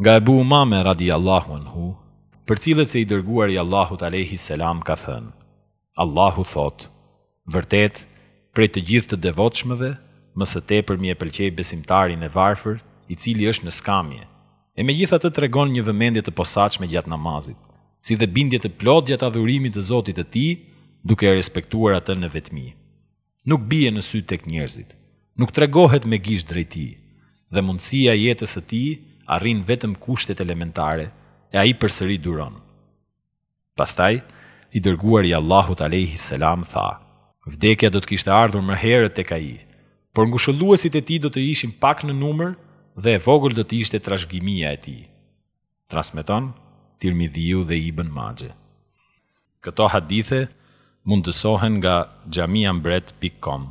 Nga Ebu Umame radijallahu anhu përcillet se i Dërguari i Allahut alejhi selam ka thënë, Allahu thotë, Vërtet, prej të gjithë të devotshmëve, më së tepërmi e pëlqej besimtarin e varfër i cili është në skamje, e megjithatë tregon një vëmendje të posaçme gjatë namazit, si dhe bindje të plotë gjatë adhurimit të Zotit të tij, duke e respektuar atë në vetmi. nuk bie në sy tek njerëzit, nuk tregohet me gisht drejt tij dhe mundësia e jetës së tij arrin vetëm kushtet elementare e ai përsëri duron. Pastaj, i Dërguari i Allahut alejhi selam tha, Vdekja do të kishte ardhur më herët tek ai, por ngushëlluesit e tij do të ishin pak në numër dhe e vogël do të ishte trashëgimia e tij. Transmeton Tirmidhiu dhe Ibën Maxhe. Këto hadithe mundësohen nga xhamia mbret pik kom.